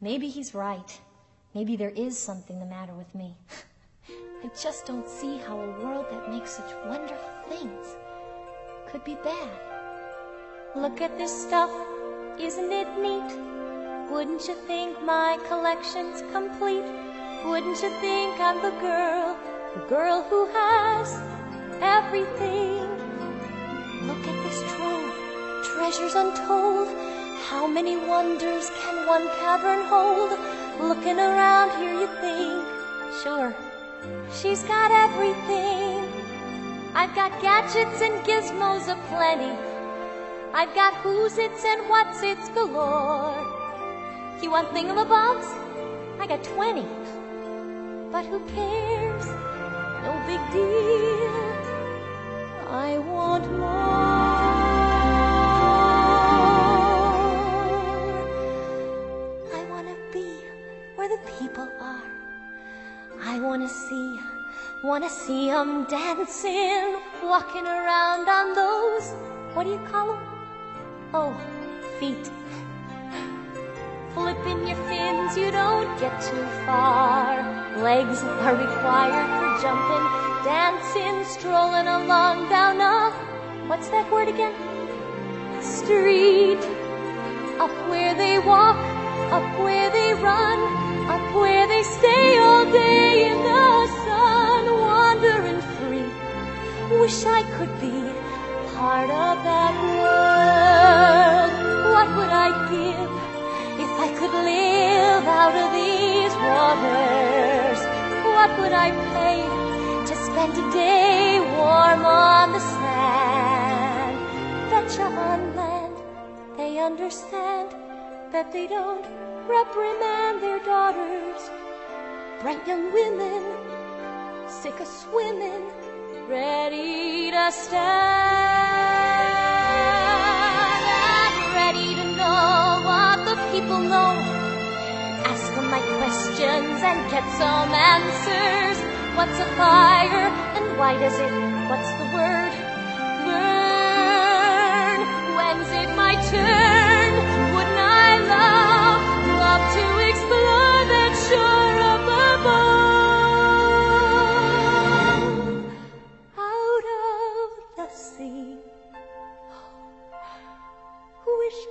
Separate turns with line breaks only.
Maybe he's right. Maybe there is something the matter with me. I just don't see how a world that makes such wonderful things could be bad.
Look at this stuff, isn't it neat? Wouldn't you think my collection's complete? Wouldn't you think I'm the girl, the girl who has everything? Look at this trove, treasures untold. How many wonders one cavern hold? Looking around here, you think, sure, she's got everything. I've got gadgets and gizmos aplenty. I've got whozits and whatzits galore. You want thingamabobs? I got 20. But who cares? No big deal. I want to see, want to see 'em dancing, walking around on those, what do you call 'em? Oh, feet. Flipping your fins, you don't get too far. Legs are required for jumping, dancing, strolling along down a, what's that word again? Street. Up where they walk, up where they run, up where they stay What would I pay to spend a day warm on the sand? Betcha on land they understand that they don't reprimand their daughters. Bright young women, sick of swimming, ready to stand questions and get some answers. What's a fire and why does it, what's the word? Burn. When's it my turn? Wouldn't I love, love to explore that shore above? Out of the sea. Wish